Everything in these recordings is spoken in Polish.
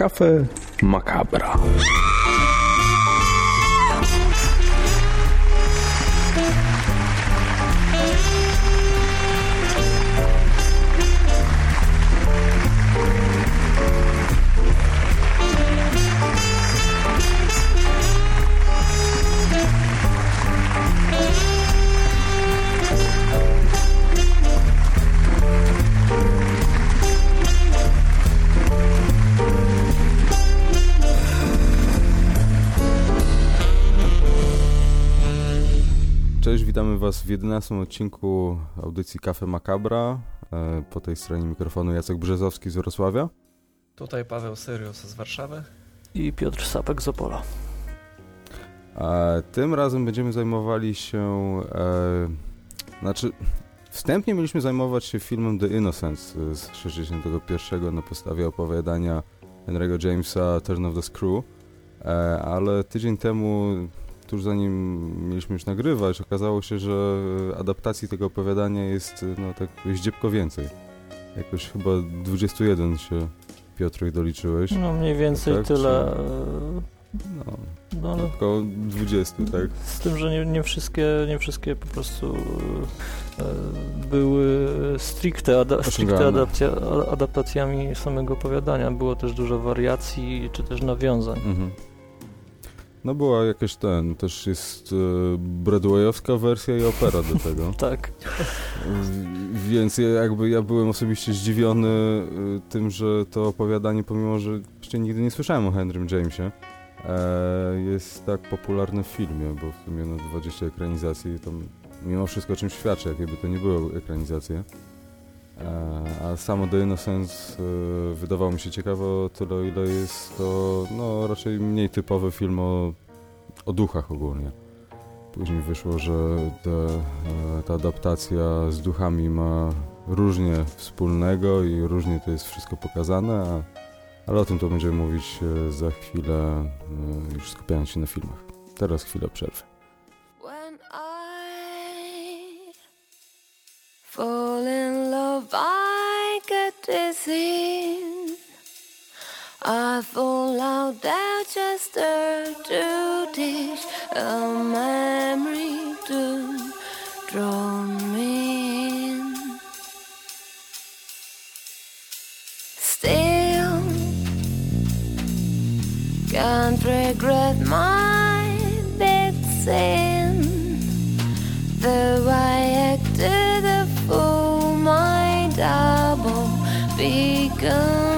Kafe Macabra. Witamy Was w 11 odcinku audycji Cafe Macabra. E, po tej stronie mikrofonu Jacek Brzezowski z Wrocławia. Tutaj Paweł Syrius z Warszawy. I Piotr Sapek z Opola. A tym razem będziemy zajmowali się. E, znaczy, wstępnie mieliśmy zajmować się filmem The Innocence z 61 na podstawie opowiadania Henry'ego Jamesa Turn of the Screw, e, ale tydzień temu tuż zanim mieliśmy już nagrywać, okazało się, że adaptacji tego opowiadania jest no tak zdziebko więcej. Jakoś chyba 21 się Piotrek doliczyłeś. No mniej więcej tak, tyle. No, no, około 20, tak? Z tym, że nie, nie, wszystkie, nie wszystkie po prostu e, były stricte, ada, stricte adaptacja, adaptacjami samego opowiadania. Było też dużo wariacji, czy też nawiązań. Mhm. No była jakaś ten, też jest e, Broadwayowska wersja i opera do tego. tak. Więc ja, jakby ja byłem osobiście zdziwiony e, tym, że to opowiadanie, pomimo że jeszcze nigdy nie słyszałem o Henrym Jamesie, e, jest tak popularne w filmie, bo w sumie no 20 ekranizacji to mimo wszystko czymś świadczy, jakby to nie były ekranizacje. A samo The Innocence wydawało mi się ciekawe o tyle, ile jest to no, raczej mniej typowy film o, o duchach ogólnie. Później wyszło, że te, e, ta adaptacja z duchami ma różnie wspólnego i różnie to jest wszystko pokazane, ale o tym to będziemy mówić e, za chwilę, e, już skupiając się na filmach. Teraz chwilę przerwy. Fall in love, I get dizzy. I fall out there just to dish a memory to draw me in. Still, can't regret my big sin. good.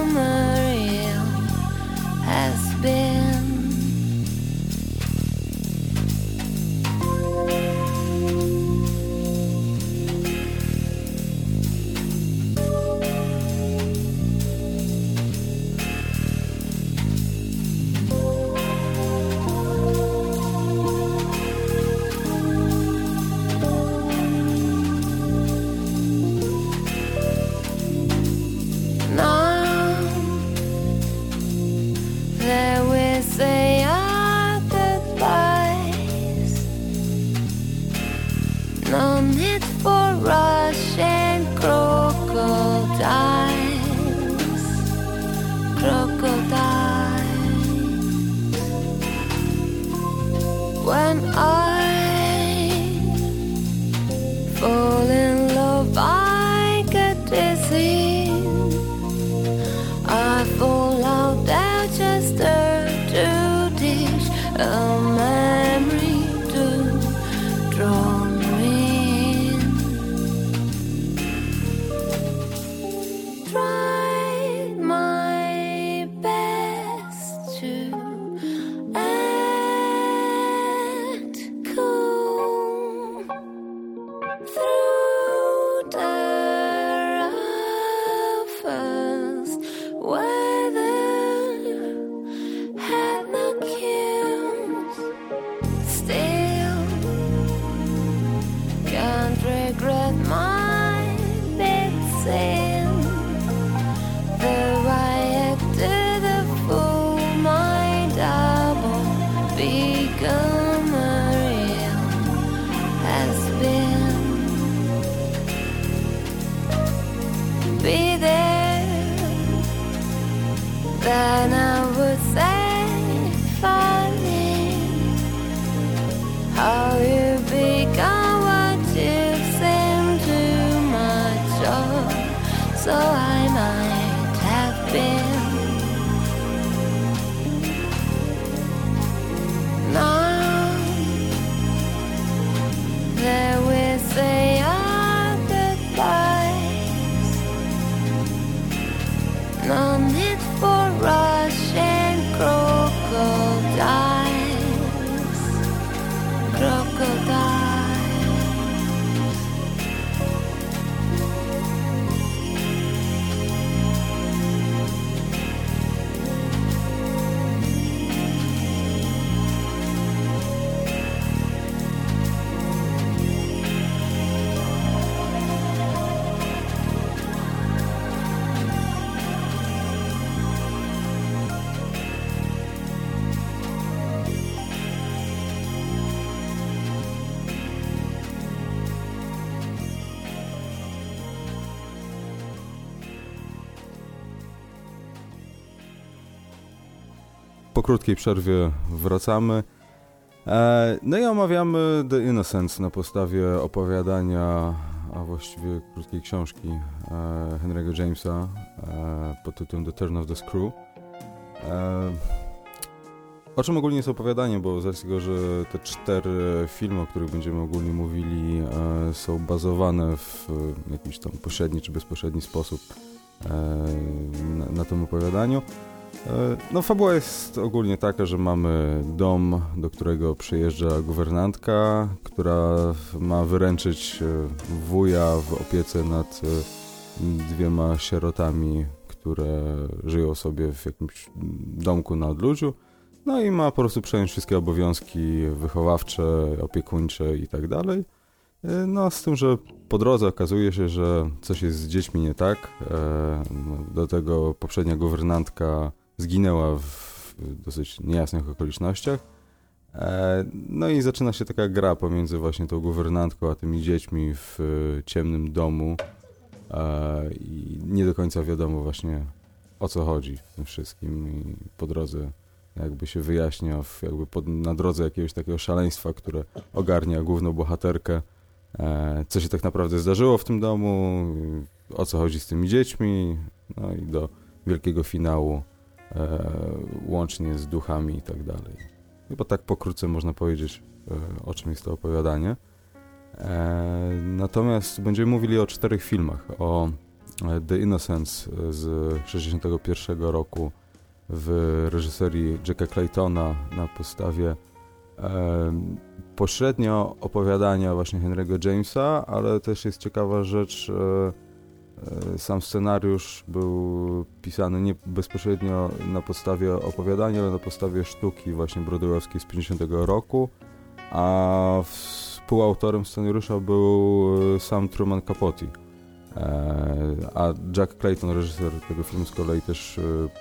Po krótkiej przerwie wracamy. E, no i omawiamy The Innocence na podstawie opowiadania, a właściwie krótkiej książki e, Henry'ego Jamesa e, pod tytułem The Turn of the Screw. O czym ogólnie jest opowiadanie, bo z tego, że te cztery filmy, o których będziemy ogólnie mówili, są bazowane w jakiś tam pośredni czy bezpośredni sposób na, na tym opowiadaniu, no fabuła jest ogólnie taka, że mamy dom, do którego przyjeżdża guwernantka, która ma wyręczyć e, wuja w opiece nad e, dwiema sierotami, które żyją sobie w jakimś domku na odludziu. No i ma po prostu przejąć wszystkie obowiązki wychowawcze, opiekuńcze i tak dalej. No z tym, że po drodze okazuje się, że coś jest z dziećmi nie tak. Do tego poprzednia guwernantka zginęła w dosyć niejasnych okolicznościach. E, no i zaczyna się taka gra pomiędzy właśnie tą guwernantką a tymi dziećmi w ciemnym domu. E, i nie do końca wiadomo właśnie o co chodzi w tym wszystkim. I po drodze jakby się wyjaśnia w, jakby pod, na drodze jakiegoś takiego szaleństwa, które ogarnia główną bohaterkę, e, co się tak naprawdę zdarzyło w tym domu, o co chodzi z tymi dziećmi, no i do wielkiego finału E, łącznie z duchami i tak dalej. Chyba tak pokrótce można powiedzieć, e, o czym jest to opowiadanie. E, natomiast będziemy mówili o czterech filmach. O The Innocence z 1961 roku w reżyserii Jacka Claytona na podstawie pośrednio opowiadania właśnie Henry'ego Jamesa, ale też jest ciekawa rzecz E, sam scenariusz był pisany nie bezpośrednio na podstawie opowiadania, ale na podstawie sztuki właśnie broadwayowskiej z 50 roku, a współautorem scenariusza był e, sam Truman Capote. E, a Jack Clayton, reżyser tego filmu z kolei też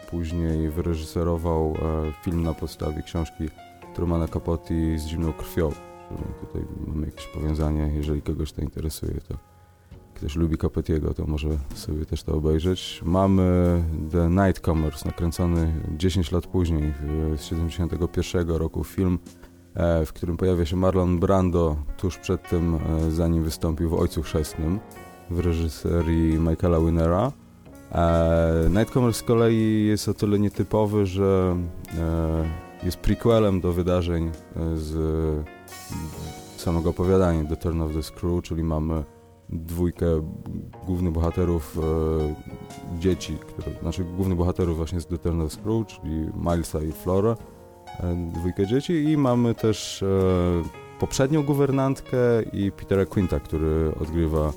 później wyreżyserował film na podstawie książki Trumana Capote z zimną krwią. Tutaj mamy jakieś powiązanie, jeżeli kogoś to interesuje, to ktoś lubi Capetiego, to może sobie też to obejrzeć. Mamy The Nightcomers, nakręcony 10 lat później, z 71 roku film, e, w którym pojawia się Marlon Brando tuż przed tym, e, zanim wystąpił w Ojcu Chrzestnym w reżyserii Michaela Winnera. E, Nightcomers z kolei jest o tyle nietypowy, że jest prequelem do wydarzeń z samego opowiadania The Turn of the Screw, czyli mamy dwójkę głównych bohaterów e, dzieci, które, znaczy głównych bohaterów właśnie z The Eternal Screw, czyli Milesa i Flora, e, dwójkę dzieci i mamy też e, poprzednią guwernantkę i Petera Quinta, który odgrywa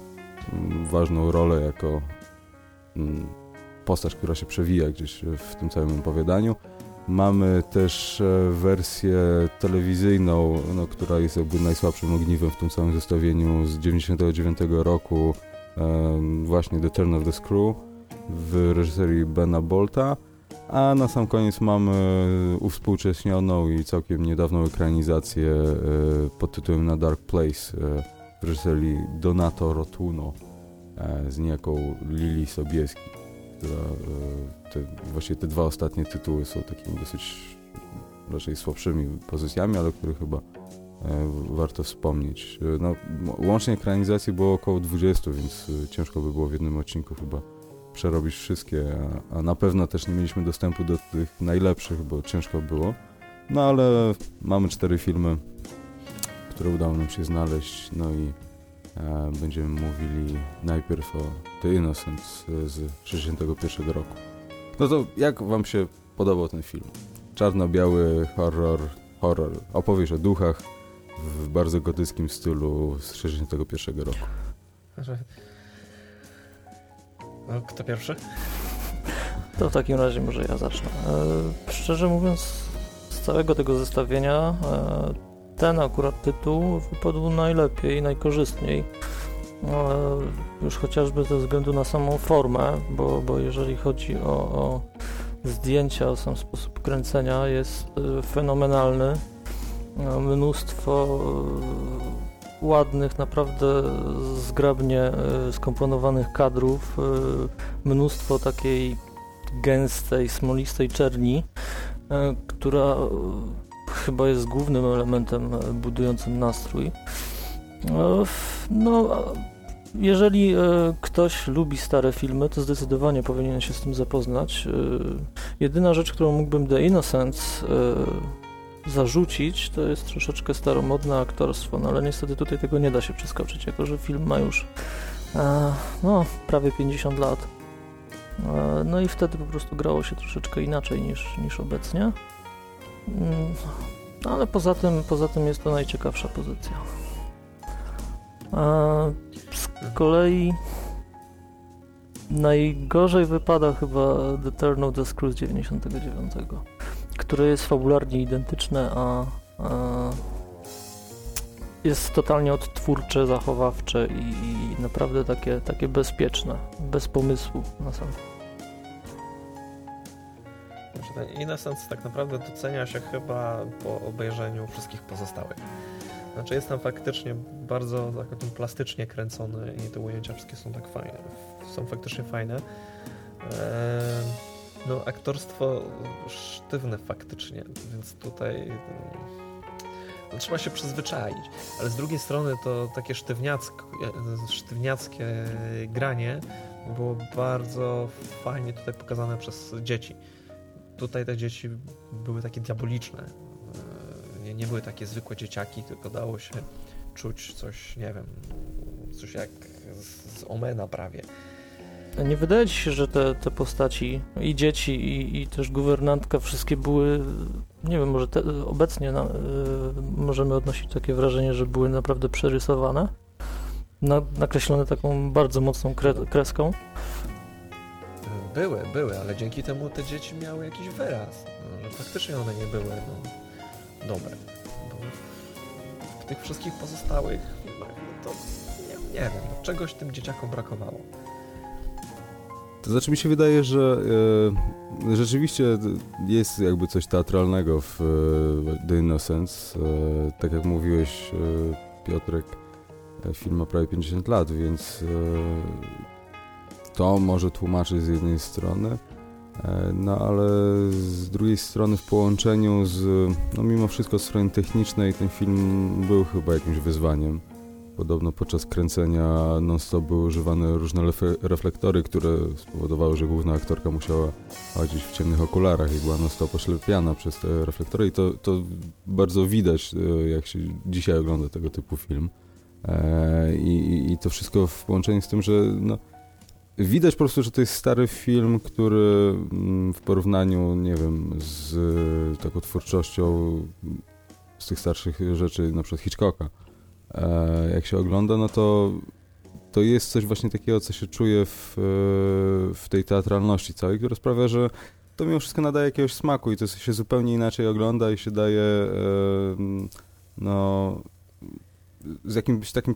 m, mm, ważną rolę jako m, mm, postać, która się przewija gdzieś w tym całym opowiadaniu. Mamy też e, wersję telewizyjną, no, która jest jakby najsłabszym ogniwem w tym całym zestawieniu z 99 roku, właśnie The Turn of the Screw w reżyserii Bena Bolta, a na sam koniec mamy uwspółcześnioną i całkiem niedawną ekranizację e, pod tytułem Na Dark Place e, w reżyserii Donato Rotuno z niejaką Lili Sobieski te, właśnie te dwa ostatnie tytuły są takimi dosyć raczej słabszymi pozycjami, ale które chyba e, warto wspomnieć. E, no, łącznie ekranizacji było około 20, więc ciężko by było w jednym odcinku chyba przerobić wszystkie, a, a na pewno też nie mieliśmy dostępu do tych najlepszych, bo ciężko było. No ale mamy cztery filmy, które udało nam się znaleźć, no i E, będziemy mówili najpierw o The Innocent z 1961 roku. No to jak wam się podobał ten film? Czarno-biały horror, horror, opowieść o duchach w bardzo gotyckim stylu z 1961 roku. No, kto pierwszy? To w takim razie może ja zacznę. E, szczerze mówiąc, z całego tego zestawienia e, ten akurat tytuł wypadł najlepiej, najkorzystniej. No, już chociażby ze względu na samą formę, bo, bo jeżeli chodzi o, o zdjęcia, o sam sposób kręcenia, jest y, fenomenalny. No, mnóstwo ładnych, naprawdę zgrabnie skomponowanych kadrów, mnóstwo takiej gęstej, smolistej czerni, która chyba jest głównym elementem budującym nastrój. No, jeżeli ktoś lubi stare filmy, to zdecydowanie powinien się z tym zapoznać. Jedyna rzecz, którą mógłbym The Innocence zarzucić, to jest troszeczkę staromodne aktorstwo, no ale niestety tutaj tego nie da się przeskoczyć, jako że film ma już e, no, prawie 50 lat. E, no i wtedy po prostu grało się troszeczkę inaczej niż, niż obecnie. No, ale poza tym, poza tym jest to najciekawsza pozycja. E, z kolei najgorzej wypada chyba The Turn of the Screws 99 które jest fabularnie identyczne, a, a jest totalnie odtwórcze, zachowawcze i, i, naprawdę takie, takie bezpieczne, bez pomysłu na sam. Innocence tak naprawdę docenia się chyba po obejrzeniu wszystkich pozostałych. Znaczy jest tam faktycznie bardzo tak, plastycznie kręcony i te ujęcia wszystkie są tak fajne, są faktycznie fajne. Eee no, aktorstwo sztywne faktycznie, więc tutaj no, trzeba się przyzwyczaić. Ale z drugiej strony to takie sztywniackie granie było bardzo fajnie tutaj pokazane przez dzieci. Tutaj te dzieci były takie diaboliczne. Nie, nie były takie zwykłe dzieciaki, tylko dało się czuć coś, nie wiem, coś jak z, z Omena prawie. Nie wydaje ci się, że te, te postaci i dzieci i, i też guwernantka wszystkie były, nie wiem, może te, obecnie na, y, możemy odnosić takie wrażenie, że były naprawdę przerysowane, na, nakreślone taką bardzo mocną kre, kreską? Były, były, ale dzięki temu te dzieci miały jakiś wyraz, no, że faktycznie one nie były no, dobre. Bo w tych wszystkich pozostałych filmach, no to nie, nie wiem, no, czegoś tym dzieciakom brakowało. To znaczy mi się wydaje, że e, rzeczywiście jest jakby coś teatralnego w e, The Innocence. E, tak jak mówiłeś, e, Piotrek, e, film ma prawie 50 lat, więc e, to może tłumaczyć z jednej strony, no ale z drugiej strony w połączeniu z, no mimo wszystko strony technicznej ten film był chyba jakimś wyzwaniem. Podobno podczas kręcenia non-stop były używane różne reflektory, które spowodowały, że główna aktorka musiała chodzić w ciemnych okularach i była non-stop oślepiana przez te reflektory i to, to bardzo widać, e, jak się dzisiaj ogląda tego typu film. E, I, I, to wszystko w połączeniu z tym, że no, widać po prostu, że to jest stary film, który mm, w porównaniu, nie wiem, z taką twórczością z tych starszych rzeczy, na przykład Hitchcocka, E, jak się ogląda, no to to jest coś właśnie takiego, co się czuje w, e, w tej teatralności całej, która sprawia, że to mimo wszystko nadaje jakiegoś smaku i to się zupełnie inaczej ogląda i się daje e, no z jakimś takim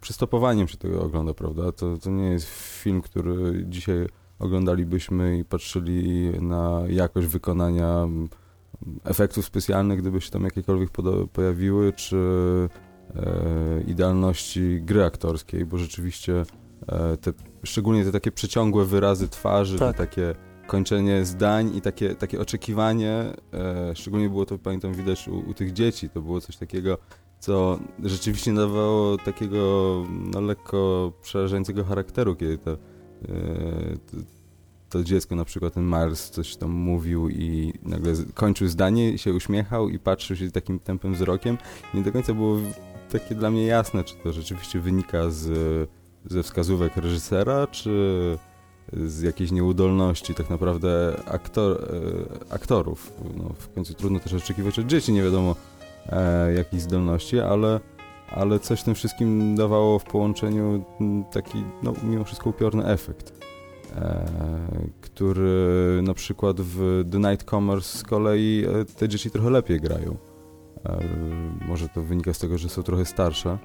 przystopowaniem się tego ogląda, prawda? To, to nie jest film, który dzisiaj oglądalibyśmy i patrzyli na jakość wykonania efektów specjalnych, gdyby się tam jakiekolwiek pojawiły, czy E, idealności gry aktorskiej, bo rzeczywiście e, te, szczególnie te takie przeciągłe wyrazy twarzy, tak. takie kończenie zdań i takie, takie oczekiwanie, e, szczególnie było to, pamiętam, widać u, u tych dzieci, to było coś takiego, co rzeczywiście nadawało takiego no, lekko przerażającego charakteru, kiedy to, to, to, dziecko, na przykład ten Mars coś tam mówił i nagle kończył zdanie, się uśmiechał i patrzył się takim tempem wzrokiem. Nie do końca było takie dla mnie jasne, czy to rzeczywiście wynika z, ze wskazówek reżysera, czy z jakiejś nieudolności tak naprawdę aktor, e, aktorów. No, w końcu trudno też oczekiwać od dzieci, nie wiadomo e, jakiej zdolności, ale, ale coś tym wszystkim dawało w połączeniu taki, no, mimo wszystko upiorny efekt. E, który na przykład w The Night Commerce z kolei e, te dzieci trochę lepiej grają. E, może to wynika z tego, że są trochę starsze,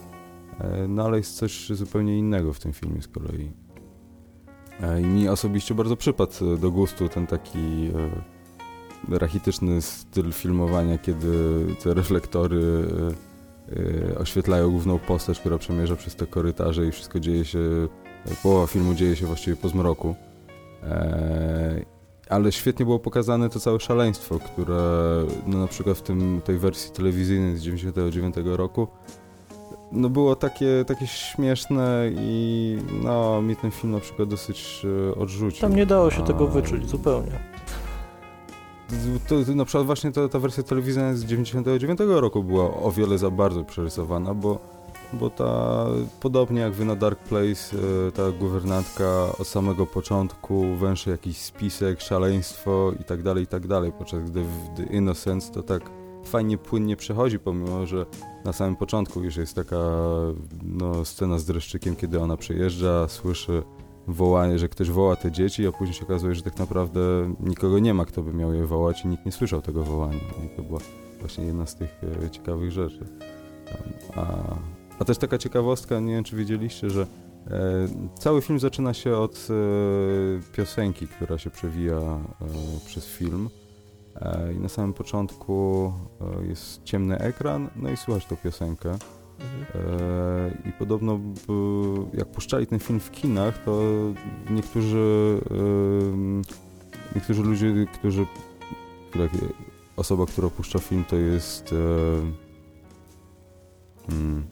e, no ale jest coś zupełnie innego w tym filmie z kolei. E, I mi osobiście bardzo przypadł do gustu ten taki rachityczny styl filmowania, kiedy te reflektory oświetlają główną postać, która przemierza przez te korytarze i wszystko dzieje się, połowa filmu dzieje się właściwie po zmroku. ale świetnie było pokazane to całe szaleństwo, które no na przykład w tym, tej wersji telewizyjnej z 99 roku no było takie, takie śmieszne i no mi ten film na przykład dosyć e, odrzucił. Tam nie dało się A... tego wyczuć zupełnie. To, to, na przykład właśnie ta, ta wersja telewizyjna z 99 roku była o wiele za bardzo przerysowana, bo bo ta, podobnie jak wy na Dark Place, e, ta guwernantka od samego początku węszy jakiś spisek, szaleństwo i tak dalej, i tak dalej, podczas gdy w The Innocence to tak fajnie, płynnie przechodzi, pomimo, że na samym początku już jest taka no, scena z dreszczykiem, kiedy ona przejeżdża, słyszy wołanie, że ktoś woła te dzieci, a później się okazuje, że tak naprawdę nikogo nie ma, kto by miał je wołać i nikt nie słyszał tego wołania. I to była właśnie jedna z tych e, ciekawych rzeczy. A, a też taka ciekawostka, nie wiem czy wiedzieliście, że e, cały film zaczyna się od e, piosenki, która się przewija e, przez film. E, I na samym początku e, jest ciemny ekran, no i słuchasz tą piosenkę. E, I podobno jak puszczali ten film w kinach, to niektórzy niektórzy ludzie, którzy osoba, która puszcza film, to jest hmm,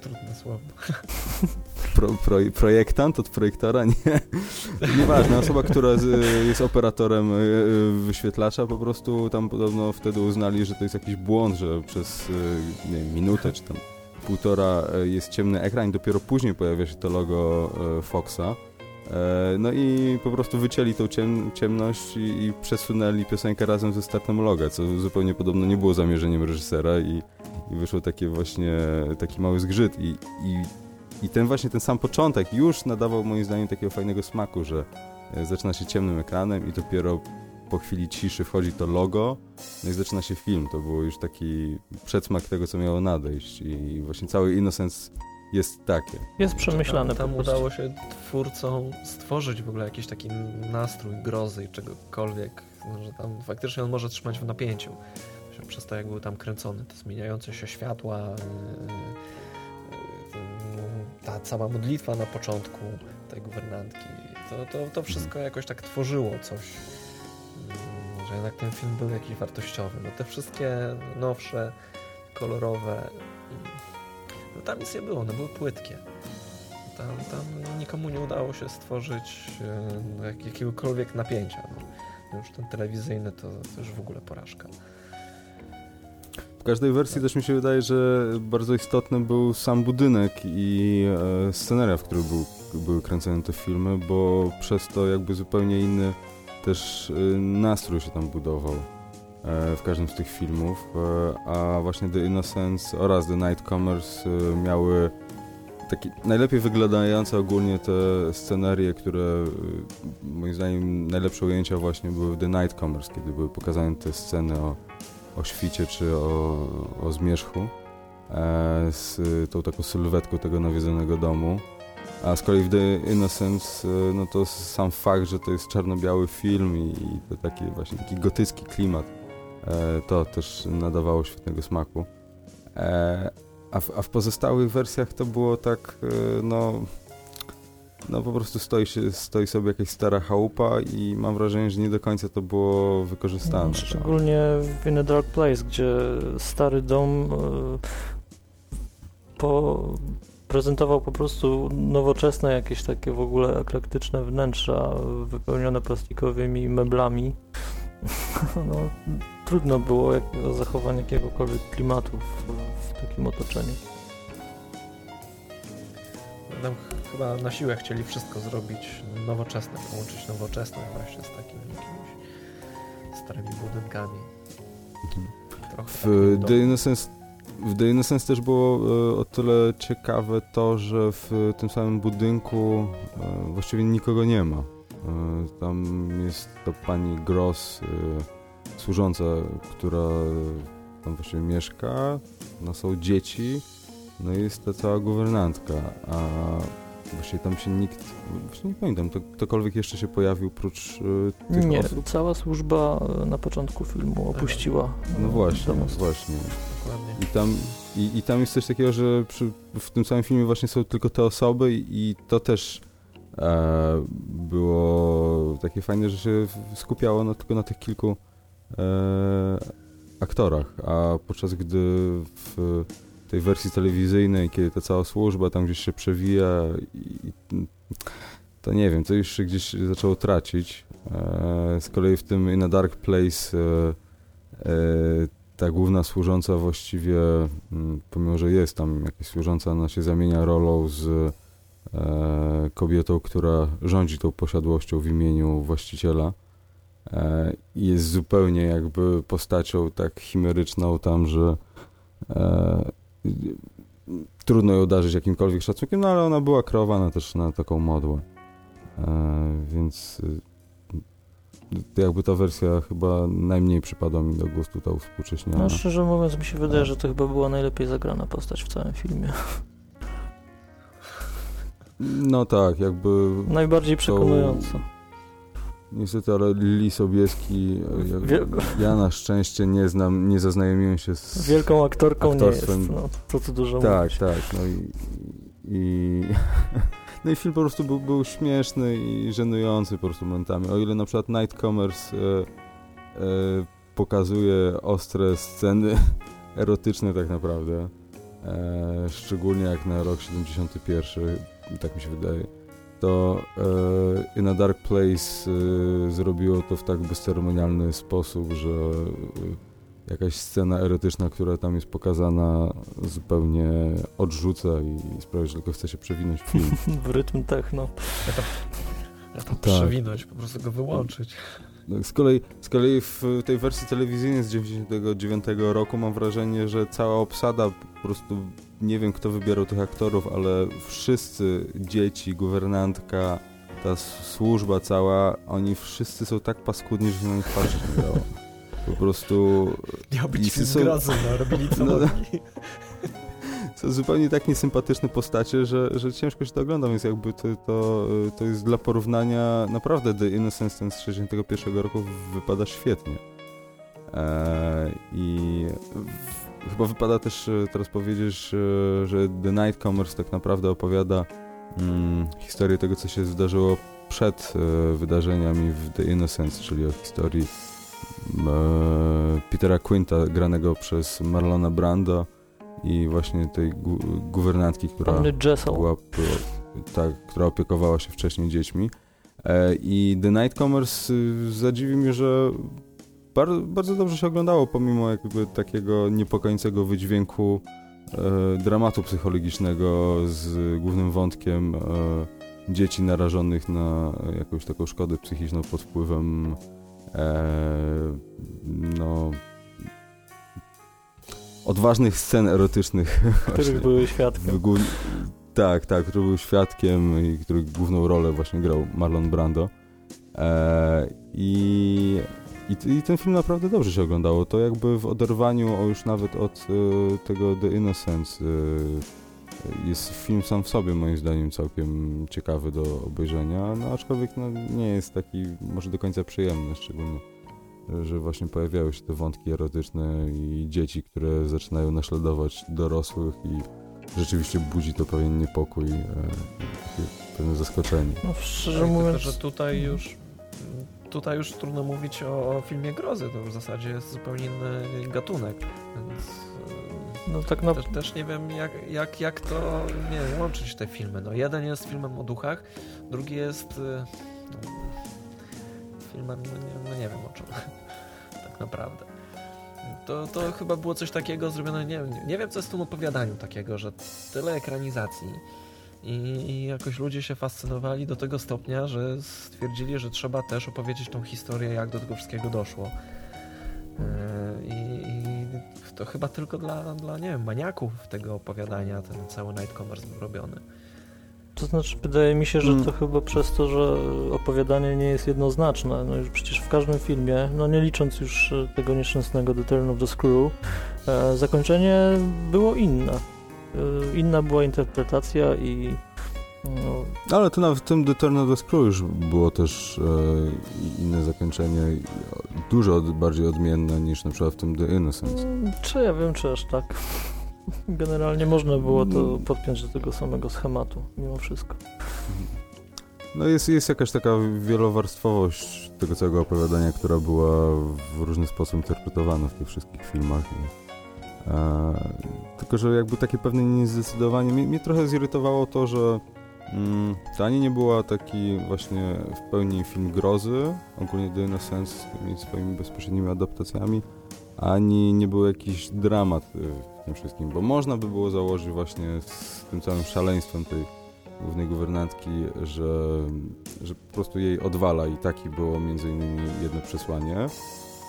Trudne słowo. Pro, pro, projektant od projektora? Nie. Nieważne, osoba, która jest operatorem e, e, wyświetlacza, po prostu tam podobno wtedy uznali, że to jest jakiś błąd, że przez e, nie wiem, minutę czy tam półtora jest ciemny ekran i dopiero później pojawia się to logo Foxa. No i po prostu wycięli tą ciem ciemność i, i, przesunęli piosenkę razem ze startem loga, co zupełnie podobno nie było zamierzeniem reżysera i i wyszło takie właśnie, taki mały zgrzyt i, i, i ten właśnie, ten sam początek już nadawał moim zdaniem takiego fajnego smaku, że e, zaczyna się ciemnym ekranem i dopiero po chwili ciszy wchodzi to logo, no i zaczyna się film. To był już taki przedsmak tego, co miało nadejść i właśnie cały Innocence jest takie. Jest przemyślane. Tam, tam udało się twórcom stworzyć w ogóle jakiś taki nastrój grozy i czegokolwiek, no, że tam faktycznie on może trzymać w napięciu przez to, jak był tam kręcony, te zmieniające się światła, y, y, y, ta cała modlitwa na początku tej guwernantki, to, to, to wszystko jakoś tak tworzyło coś, że jednak ten film był jakiś wartościowy. No te wszystkie nowsze, kolorowe, no tam nic nie było, one były płytkie. Tam, tam nikomu nie udało się stworzyć no, jakiegokolwiek napięcia. No, już ten telewizyjny to, to już w ogóle porażka. W każdej wersji też mi się wydaje, że bardzo istotny był sam budynek i e, sceneria, w której był, były kręcone te filmy, bo przez to jakby zupełnie inny też e, nastrój się tam budował e, w każdym z tych filmów, e, a właśnie The Innocence oraz The Nightcomers miały takie najlepiej wyglądające ogólnie te scenerie, które moim zdaniem najlepsze ujęcia właśnie były The Nightcomers, kiedy były pokazane te sceny o o świcie czy o, o zmierzchu e, z tą taką sylwetką tego nawiedzonego domu. A z kolei w The Innocence, no to sam fakt, że to jest czarno-biały film i, i taki właśnie taki gotycki klimat, e, to też nadawało świetnego smaku. E, a, w, a w pozostałych wersjach to było tak, no no po prostu stoi, stoi sobie jakaś stara chałupa i mam wrażenie, że nie do końca to było wykorzystane. No, szczególnie w In a Dark Place, gdzie stary dom e, po, prezentował po prostu nowoczesne jakieś takie w ogóle eklektyczne wnętrza wypełnione plastikowymi meblami. No, trudno było jak, zachowanie jakiegokolwiek klimatu w, w takim otoczeniu. Nam chyba na siłę chcieli wszystko zrobić nowoczesne, połączyć nowoczesne właśnie z takimi jakimiś starymi budynkami. Trochę w The Innocence w The Innocence też było e, o tyle ciekawe to, że w tym samym budynku e, właściwie nikogo nie ma. E, tam jest to pani Gross, służąca, która tam właściwie mieszka, no są dzieci, no i jest ta cała guwernantka, a Właściwie tam się nikt, właśnie nie pamiętam, to, ktokolwiek jeszcze się pojawił prócz y, tych nie, osób? cała służba e, na początku filmu opuściła No właśnie, właśnie. Dokładnie. I tam, i, I tam jest coś takiego, że przy, w tym samym filmie właśnie są tylko te osoby i, i to też e, było takie fajne, że się skupiało na, tylko na tych kilku e, aktorach, a podczas gdy w tej wersji telewizyjnej, kiedy ta cała służba tam gdzieś się przewija i, to nie wiem, to już się gdzieś zaczęło tracić. E, z kolei w tym In a Dark Place e, e, ta główna służąca właściwie, mm, pomimo że jest tam jakaś służąca, ona się zamienia rolą z kobietą, która rządzi tą posiadłością w imieniu właściciela. Jest zupełnie jakby postacią tak chimeryczną tam, że trudno ją darzyć jakimkolwiek szacunkiem, no ale ona była kreowana też na taką modłę. Więc jakby ta wersja chyba najmniej przypada mi do gustu, ta współcześniona. No szczerze mówiąc mi się wydaje, że to chyba była najlepiej zagrana postać w całym filmie. No tak, jakby... Najbardziej przekonująca. Niestety, ale Lili Sobieski, ja, ja na szczęście nie znam, nie zaznajomiłem się z Wielką aktorką aktorstwem. nie jest, no, co dużo Tak, mówić. tak, no i... i No i film po prostu był, był śmieszny i żenujący po prostu momentami. O ile na przykład Nightcomers e, e, pokazuje ostre sceny erotyczne tak naprawdę, e, szczególnie jak na rok 71, tak mi się wydaje, to e, In a Dark Place e, zrobiło to w tak bezceremonialny sposób, że jakaś scena erotyczna, która tam jest pokazana, zupełnie odrzuca i sprawia, że tylko chce się przewinąć film. w rytm techno. Ja to, ja to tak. przewinąć, po prostu go wyłączyć. No, z kolei, z kolei w tej wersji telewizyjnej z 99 roku mam wrażenie, że cała obsada po prostu, nie wiem kto wybierał tych aktorów, ale wszyscy dzieci, guwernantka, ta służba cała, oni wszyscy są tak paskudni, że się na nich patrzeć nie dało. Po prostu... Miał być film są... grozy, no, robili co no, Są zupełnie tak niesympatyczne postacie, że, że ciężko się to ogląda, więc jakby to, to, to jest dla porównania naprawdę The Innocence ten z 61 roku wypada świetnie. Eee, I chyba wypada też e, teraz powiedzieć, że The Nightcomers tak naprawdę opowiada mm, historię tego, co się zdarzyło przed e, wydarzeniami w The Innocence, czyli o historii E, Petera Quinta granego przez Marlona Brando i właśnie tej gu guwernantki, która była, tak, która opiekowała się wcześniej dziećmi. E, I The Nightcomers y, zadziwi mnie, że bardzo, bardzo dobrze się oglądało, pomimo jakby takiego niepokojącego wydźwięku e, dramatu psychologicznego z głównym wątkiem dzieci narażonych na jakąś taką szkodę psychiczną pod wpływem e, no, odważnych scen erotycznych. Których były świadkiem. tak, tak, który był świadkiem i który główną rolę właśnie grał Marlon Brando. E, i, i, i, ten film naprawdę dobrze się oglądało. To jakby w oderwaniu o już nawet od e, tego The Innocence e, jest film sam w sobie moim zdaniem całkiem ciekawy do obejrzenia, no aczkolwiek no, nie jest taki może do końca przyjemny, szczególnie że właśnie pojawiały się te wątki erotyczne i dzieci, które zaczynają naśladować dorosłych i rzeczywiście budzi to pewien niepokój, e, pewne zaskoczenie. No szczerze mówiąc... że tutaj już tutaj już trudno mówić o, filmie grozy, to w zasadzie jest zupełnie inny gatunek, więc no tak na... też, też nie wiem, jak, jak, jak to nie łączyć te filmy. No, jeden jest filmem o duchach, drugi jest y, no, filmem, no nie, no nie wiem o czym tak naprawdę. To, to chyba było coś takiego zrobione, nie, nie wiem co jest w tym opowiadaniu takiego, że tyle ekranizacji i, jakoś ludzie się fascynowali do tego stopnia, że stwierdzili, że trzeba też opowiedzieć tą historię, jak do tego wszystkiego doszło. Y, I, i to chyba tylko dla, dla, nie wiem, maniaków tego opowiadania ten cały Nightcomers był robiony. To znaczy, wydaje mi się, że to hmm. chyba przez to, że opowiadanie nie jest jednoznaczne. No już przecież w każdym filmie, no nie licząc już e, tego nieszczęsnego The Turn of the Screw, e, zakończenie było inne. E, inna była interpretacja i no. Ale to nawet w tym The Turn of the Screw już było też e, inne zakończenie, dużo bardziej odmienne niż na przykład w tym The Innocence. Mm, czy ja wiem, czy aż tak. Generalnie można było to mm. podpiąć do tego samego schematu, mimo wszystko. no jest, jest jakaś taka wielowarstwowość tego całego opowiadania, która była w różny sposób interpretowana w tych wszystkich filmach. I, tylko, że jakby takie pewne niezdecydowanie, mnie, mnie trochę zirytowało to, że mm, to ani nie była taki właśnie w pełni film grozy, ogólnie The Innocence z tymi swoimi bezpośrednimi adaptacjami, ani nie był jakiś dramat w tym wszystkim, bo można by było założyć właśnie z tym całym szaleństwem tej głównej guwernantki, że, że po prostu jej odwala i taki było między innymi jedno przesłanie.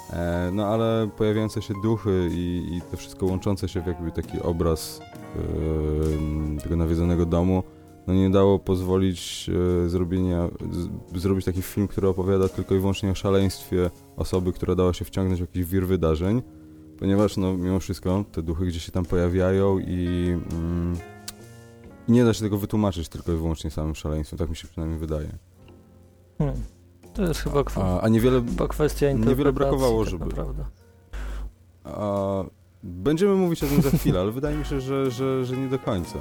E, no ale pojawiające się duchy i, i to wszystko łączące się w jakby taki obraz yy, tego nawiedzonego domu, no nie dało pozwolić yy, zrobienia, z, zrobić taki film, który opowiada tylko i wyłącznie o szaleństwie osoby, która dała się wciągnąć w jakiś wir wydarzeń, ponieważ no mimo wszystko te duchy gdzieś się tam pojawiają i mm, nie da się tego wytłumaczyć tylko i wyłącznie samym szaleństwem, tak mi się przynajmniej wydaje. Hmm. To jest chyba kwestia, a, a niewiele, chyba kwestia Niewiele brakowało, tak żeby... Naprawdę. A, będziemy mówić o tym za chwilę, ale wydaje mi się, że, że, że nie do końca.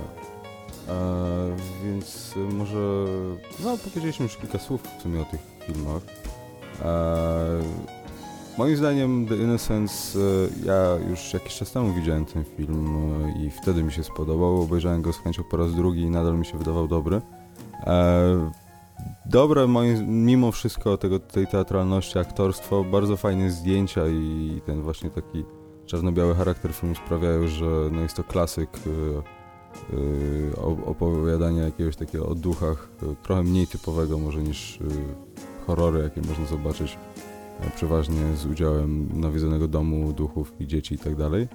A, więc może... No, powiedzieliśmy już kilka słów w sumie o tych filmach. Moim zdaniem The Innocence, e, ja już jakiś czas temu widziałem ten film e, i wtedy mi się spodobał. Obejrzałem go z chęcią po raz drugi i nadal mi się wydawał dobry. E, dobre, mimo wszystko tego, tej teatralności, aktorstwo, bardzo fajne zdjęcia i ten właśnie taki czarno-biały charakter filmu sprawiają, że no jest to klasyk yy, opowiadania jakiegoś takiego o duchach, yy, trochę mniej typowego może niż horrory, jakie można zobaczyć przeważnie z udziałem nawiedzonego domu, duchów i dzieci i tak dalej.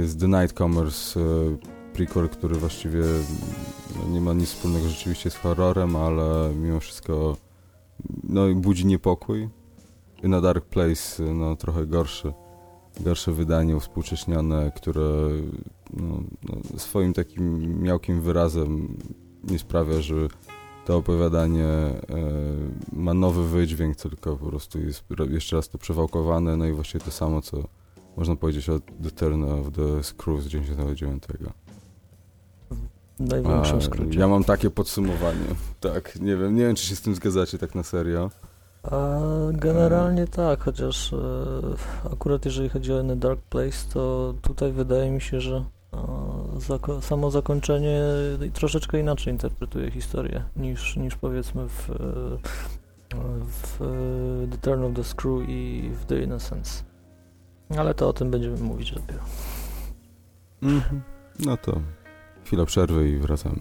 Jest The Nightcomers, prequel, który właściwie no, nie ma nic wspólnego rzeczywiście z horrorem, ale mimo wszystko no, budzi niepokój. I na Dark Place no, trochę gorszy, gorsze wydanie uwspółcześniane, które no, no, swoim takim miałkim wyrazem nie sprawia, że to opowiadanie e, ma nowy wydźwięk, tylko po prostu jest jeszcze raz to przewałkowane, no i właściwie to samo, co można powiedzieć o The Turn of the Screws 99. Największym skrócie. Ja mam takie podsumowanie. Tak, nie wiem, nie wiem, czy się z tym zgadzacie tak na serio. A generalnie tak, chociaż e, akurat jeżeli chodzi o The Dark Place, to tutaj wydaje mi się, że e, samo zakończenie troszeczkę inaczej interpretuje historię niż, niż powiedzmy w, e, w The Turn of the Screw i w The Innocence. Ale to o tym będziemy mówić dopiero. Mm -hmm. No to Chwila przerwy i wracamy.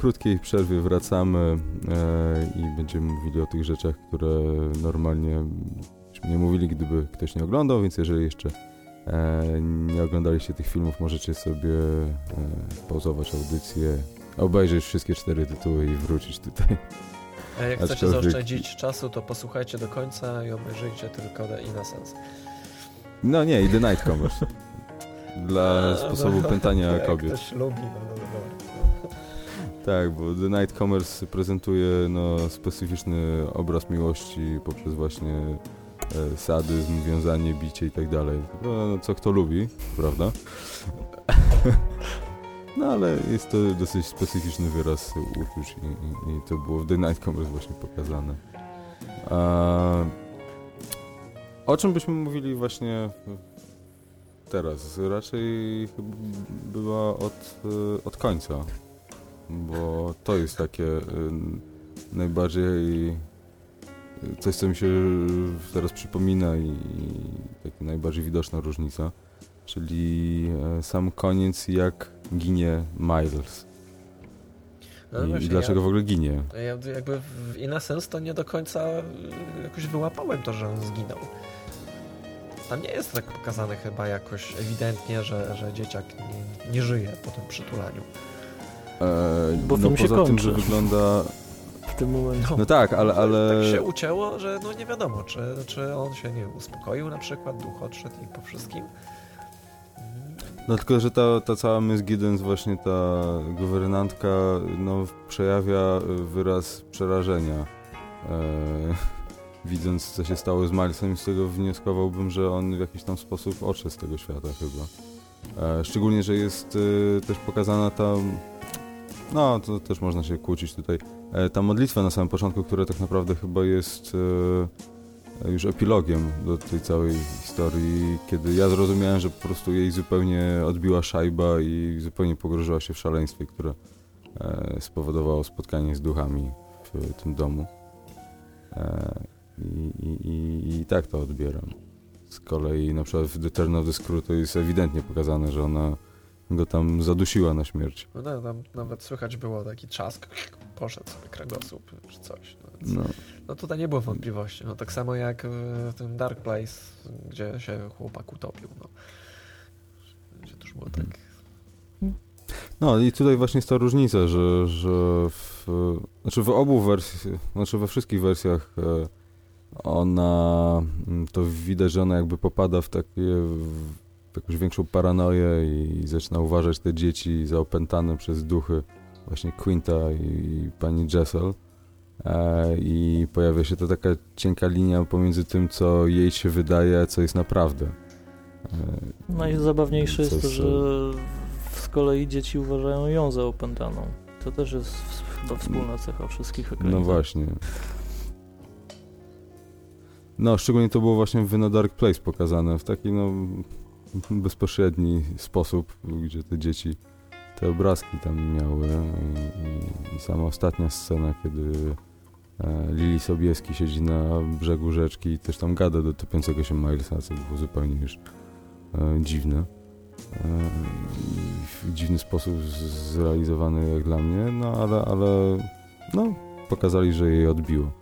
Krótkiej przerwie wracamy e, i będziemy mówili o tych rzeczach, które normalnie byśmy nie mówili, gdyby ktoś nie oglądał, więc jeżeli jeszcze e, nie oglądaliście tych filmów, możecie sobie e, pauzować audycję, obejrzeć wszystkie cztery tytuły i wrócić tutaj. A jak chcecie zaoszczędzić czasu, to posłuchajcie do końca i obejrzyjcie tylko The Innocence. No nie, i The Nightcomers. Dla A, sposobu no, pętania kobiet. Ktoś lubi, no, no, no. Tak, bo The Nightcomers prezentuje no, specyficzny obraz miłości poprzez właśnie e, sadyzm, wiązanie, bicie i tak dalej. No, co kto lubi, prawda? No ale jest to dosyć specyficzny wyraz uczuć i, i, i to było w The Nightcomers właśnie pokazane. A, o czym byśmy mówili właśnie teraz? Raczej była od, od końca, bo to jest takie y, najbardziej coś, co mi się teraz przypomina i, i taka najbardziej widoczna różnica, czyli e, sam koniec, jak ginie Miles. No I, właśnie, dlaczego ja, w ogóle ginie? Ja jakby w Innocence to nie do końca y, jakoś wyłapałem to, że on zginął. Tam nie jest tak pokazane chyba jakoś ewidentnie, że, że dzieciak nie, nie żyje po tym przytulaniu. Eee, Bo no poza kończy. tym, że wygląda... W tym momencie. No, no tak, ale, ale... Tak się ucięło, że no nie wiadomo, czy, czy on się nie uspokoił na przykład, duch odszedł i po wszystkim. No tylko, że ta, ta cała Miss Giddens, właśnie ta guwernantka, no przejawia wyraz przerażenia. E, widząc, co się stało z Milesem i z tego wnioskowałbym, że on w jakiś tam sposób odszedł z tego świata chyba. E, szczególnie, że jest e, też pokazana ta... No, to też można się kłócić tutaj. E, ta modlitwa na samym początku, która tak naprawdę chyba jest e, już epilogiem do tej całej historii, kiedy ja zrozumiałem, że po prostu jej zupełnie odbiła szajba i zupełnie pogrążyła się w szaleństwie, które e, spowodowało spotkanie z duchami w tym domu. I, i, i, tak to odbieram. Z kolei na przykład w The Turn of the Screw to jest ewidentnie pokazane, że ona go tam zadusiła na śmierć. No, tam nawet słychać było taki trzask, poszedł sobie kręgosłup czy coś. No, no. no tutaj nie było wątpliwości. No, tak samo jak w tym Dark Place, gdzie się chłopak utopił. No. Gdzie to już było tak... No i tutaj właśnie jest ta różnica, że, że w, znaczy w obu wersjach, znaczy we wszystkich wersjach e, ona, mm, to widać, że ona jakby popada w takie, jakąś większą paranoję i zaczyna uważać te dzieci za opętane przez duchy właśnie Quinta i pani Jessel. E, I pojawia się to taka cienka linia pomiędzy tym, co jej się wydaje, a co jest naprawdę. E, Najzabawniejsze jest to, że z kolei dzieci uważają ją za opętaną. To też jest chyba wspólna cecha wszystkich ekranów. No właśnie. No, szczególnie to było właśnie w No Dark Place pokazane, w taki no bezpośredni sposób, gdzie te dzieci te obrazki tam miały i, i sama ostatnia scena, kiedy e, Lili Sobieski siedzi na brzegu rzeczki i też tam gada do topiącego się Milesa, co było zupełnie już e, dziwne. E, w dziwny sposób zrealizowany jak dla mnie, no ale, ale no, pokazali, że jej odbiło.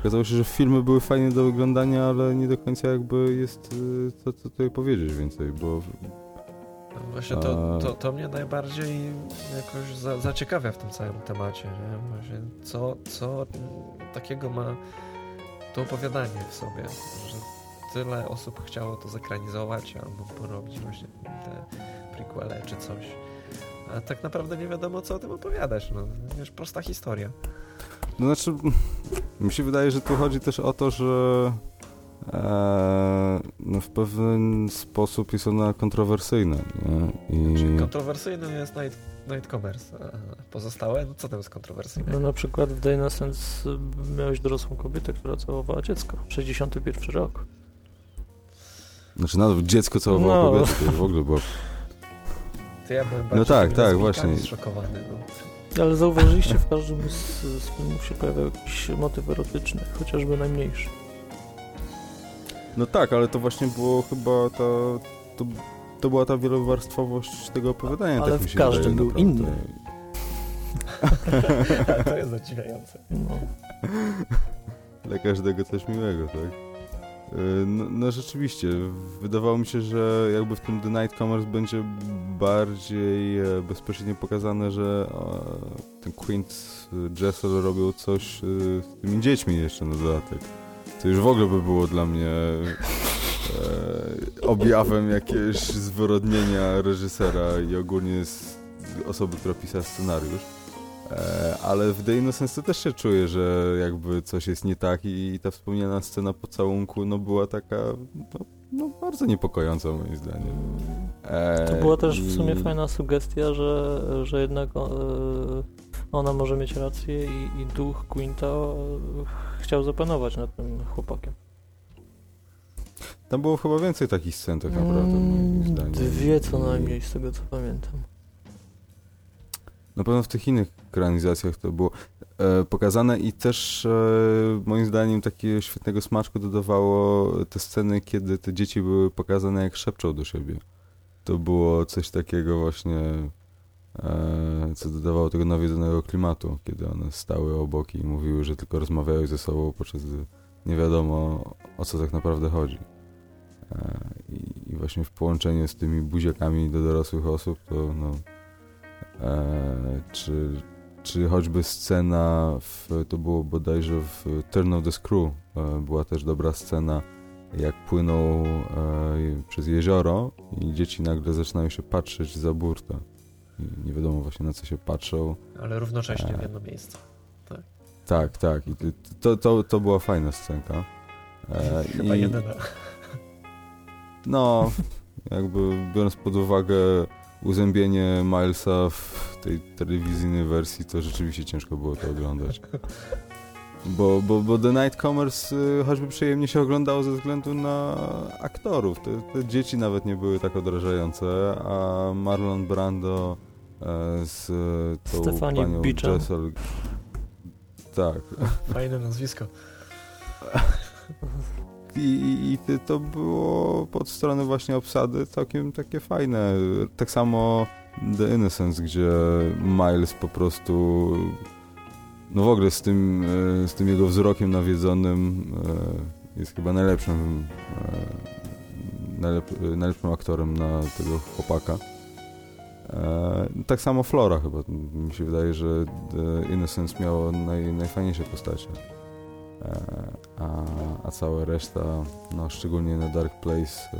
Okazało się, że filmy były fajne do oglądania, ale nie do końca jakby jest y, co, co tutaj powiedzieć więcej, bo Właśnie to, to, to mnie najbardziej jakoś za, zaciekawia w tym całym temacie, nie? Właśnie co, co takiego ma to opowiadanie w sobie, że tyle osób chciało to zekranizować albo porobić właśnie te prequele czy coś. A tak naprawdę nie wiadomo, co o tym opowiadać. No, wiesz, prosta historia. No znaczy, mi się wydaje, że tu chodzi też o to, że e, no w pewien sposób jest ona kontrowersyjna. Nie? I... Znaczy, kontrowersyjny jest Night, Night Commerce, a pozostałe, no co tam jest kontrowersyjne? No na przykład w The Innocence miałeś dorosłą kobietę, która całowała dziecko. 61 rok. Znaczy nawet dziecko całowało no. kobietę, to już w ogóle było... To ja byłem no tak, tak, właśnie. zszokowany. No. Ale zauważyliście, w każdym z, z filmów się pojawiał jakiś motyw erotyczny, chociażby najmniejszy. No tak, ale to właśnie było chyba ta... To, to była ta wielowarstwowość tego opowiadania. Ale tak w każdym był naprawdę. inny. to jest zadziwiające. No. Dla każdego coś miłego, tak? Y, no, no, rzeczywiście, wydawało mi się, że jakby w tym The Night Commerce będzie bardziej e, bezpośrednio pokazane, że ten Quint Jessel robił coś e, z tymi dziećmi jeszcze na dodatek. Co już w ogóle by było dla mnie e, objawem jakiegoś zwyrodnienia reżysera i ogólnie osoby, która pisała scenariusz. E, ale w The Innocence to też się czuje, że jakby coś jest nie tak i ta wspomniana scena pocałunku no była taka no, no bardzo niepokojąca moim zdaniem. E, to była też w sumie fajna sugestia, że, że jednak e, ona może mieć rację i, i duch Quinta chciał zapanować nad tym chłopakiem. Tam było chyba więcej takich scen tak naprawdę, moim mm, zdaniem. Dwie co najmniej, z tego co pamiętam. Na pewno w tych innych ekranizacjach to było e, pokazane i też e, moim zdaniem takiego świetnego smaczku dodawało te sceny, kiedy te dzieci były pokazane jak szepczą do siebie. To było coś takiego właśnie, e, co dodawało tego nawiedzonego klimatu, kiedy one stały obok i mówiły, że tylko rozmawiają ze sobą, podczas gdy nie wiadomo o co tak naprawdę chodzi. E, i, I właśnie w połączeniu z tymi buziakami do dorosłych osób, to no, czy, czy choćby scena, w, to było bodajże w Turn of the Screw, e, była też dobra scena, jak płyną e, przez jezioro i dzieci nagle zaczynają się patrzeć za burtę. I nie wiadomo właśnie na co się patrzą. Ale równocześnie w jedno miejsce. Tak, tak. tak. I to, to, to była fajna scenka. Chyba i, jedyna. No, jakby biorąc pod uwagę uzębienie Milesa w tej telewizyjnej wersji, to rzeczywiście ciężko było to oglądać. Bo, bo, bo The Nightcomers y, choćby przyjemnie się oglądało ze względu na aktorów. Te, te dzieci nawet nie były tak odrażające, a Marlon Brando e, z tą Stefanie panią. Jessel... Tak. Fajne nazwisko. I, i to było pod strony właśnie obsady całkiem takie fajne. Tak samo The Innocence, gdzie Miles po prostu no w ogóle z tym, e, z tym jego wzrokiem nawiedzonym e, jest chyba najlepszym e, najlep, najlepszym aktorem na tego chłopaka. Tak samo Flora chyba. Mi się wydaje, że The Innocence miało naj, najfajniejsze postacie. A, a cała reszta, no szczególnie na Dark Place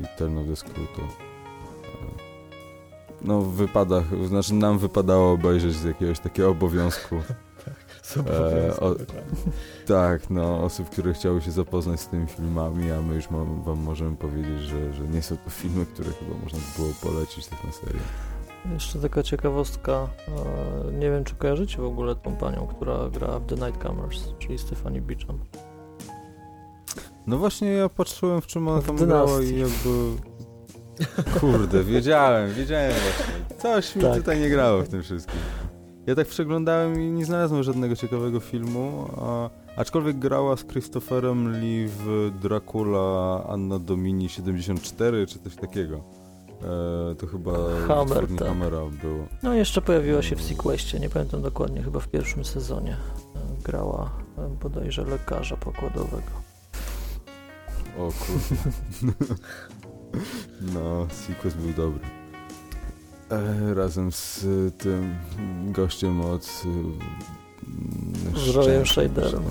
i Turn of the Screw to no w wypadach, znaczy nam wypadało obejrzeć z jakiegoś takiego obowiązku. tak, e, o, tak, no osób, które chciały się zapoznać z tymi filmami, a my już ma, wam możemy powiedzieć, że, że nie są to filmy, które chyba można by było polecić tak na serio. Jeszcze taka ciekawostka, e, nie wiem czy kojarzycie w ogóle tą panią, która gra w The Nightcomers, czyli Stephanie Beecham. No właśnie ja patrzyłem w czym ona tam grała i jakby Kurde, wiedziałem, wiedziałem właśnie. Coś mi tak. tutaj nie grało w tym wszystkim. Ja tak przeglądałem i nie znalazłem żadnego ciekawego filmu, a, aczkolwiek grała z Christopherem Lee w Dracula Anna Domini 74 czy coś takiego. E, to chyba Hammer, tak. Hammera było. No jeszcze pojawiła się w Sequestie, nie pamiętam dokładnie, chyba w pierwszym sezonie. E, grała bodajże lekarza pokładowego. O kurde. no, Sequest był dobry. E, razem z tym gościem od... E, z Royem Scheiderem.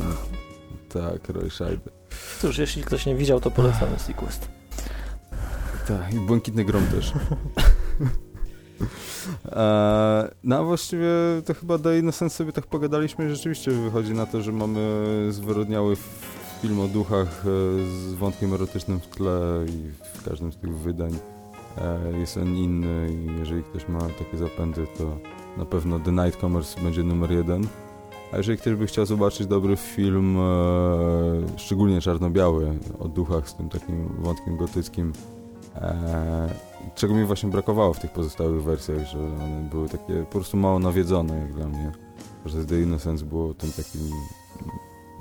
Tak, Roy Scheider. Cóż, jeśli ktoś nie widział, to polecamy Sequest. Tak, i Błękitny Grom też. E, no a właściwie to chyba daje na sens sobie tak pogadaliśmy i rzeczywiście wychodzi na to, że mamy zwyrodniały film o duchach e, z wątkiem erotycznym w tle i w każdym z tych wydań e, jest on inny i jeżeli ktoś ma takie zapędy, to na pewno The Nightcomers będzie numer jeden. A jeżeli ktoś by chciał zobaczyć dobry film, szczególnie czarno-biały, o duchach z tym takim wątkiem gotyckim, czego mi właśnie brakowało w tych pozostałych wersjach, że one były takie po prostu mało nawiedzone jak dla mnie. Że The Innocence było tym takim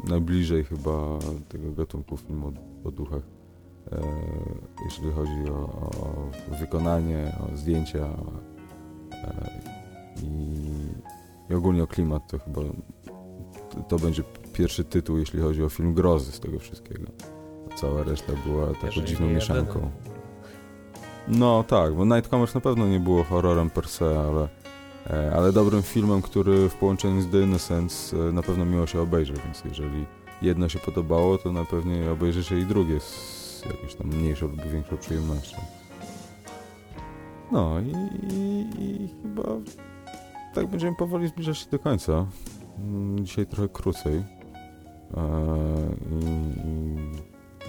najbliżej chyba tego gatunku filmu o, o duchach, e, jeżeli chodzi o, o, wykonanie, o zdjęcia e, i, i, ogólnie o klimat, to chyba to, to, będzie pierwszy tytuł, jeśli chodzi o film grozy z tego wszystkiego. Cała reszta była taką dziwną mieszanką. No tak, bo Nightcomers na pewno nie było horrorem per se, ale, e, ale dobrym filmem, który w połączeniu z The Innocence e, na pewno miło się obejrzy, więc jeżeli jedno się podobało, to na pewno obejrzycie i drugie z jakąś tam mniejszą lub większą przyjemnością. No i, i, i chyba tak będziemy powoli zbliżać się do końca. Mm, dzisiaj trochę krócej. E, I,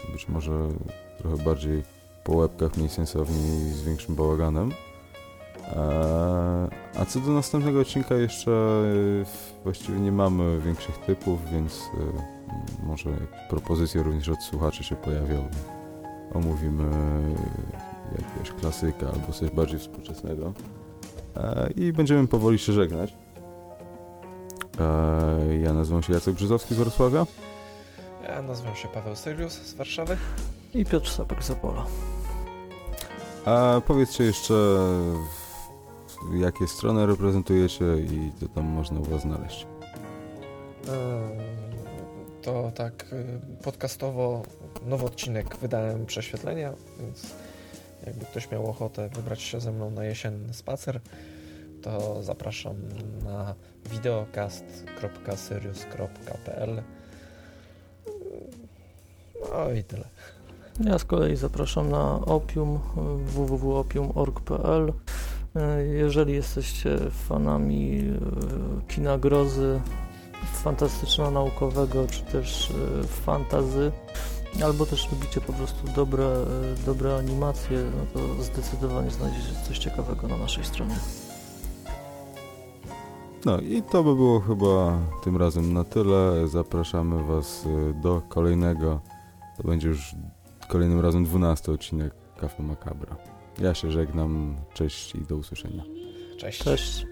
i być może trochę bardziej po łebkach mniej sensownie i z większym bałaganem. E, a co do następnego odcinka jeszcze e, właściwie nie mamy większych typów, więc e, może propozycje również od słuchaczy się pojawią. Omówimy jakiegoś klasyka albo coś bardziej współczesnego. I będziemy powoli się żegnać. Ja nazywam się Jacek Brzozowski z Wrocławia. Ja nazywam się Paweł Syrius z Warszawy. I Piotr Sapek z Opola. A powiedzcie jeszcze, jakie strony reprezentujecie i co tam można u Was znaleźć? To tak podcastowo nowy odcinek wydałem prześwietlenia, więc jakby ktoś miał ochotę wybrać się ze mną na jesienny spacer, to zapraszam na videocast.serius.pl No i tyle. Ja z kolei zapraszam na Opium, www.opium.org.pl. Jeżeli jesteście fanami e, kina grozy, fantastyczno-naukowego, czy też fantazy, albo też lubicie po prostu dobre, dobre animacje, no to zdecydowanie znajdziecie coś ciekawego na naszej stronie. No i to by było chyba tym razem na tyle. Zapraszamy Was do kolejnego. To będzie już kolejnym razem 12 odcinek Kafe Makabra. Ja się żegnam, cześć i do usłyszenia. Cześć. Cześć.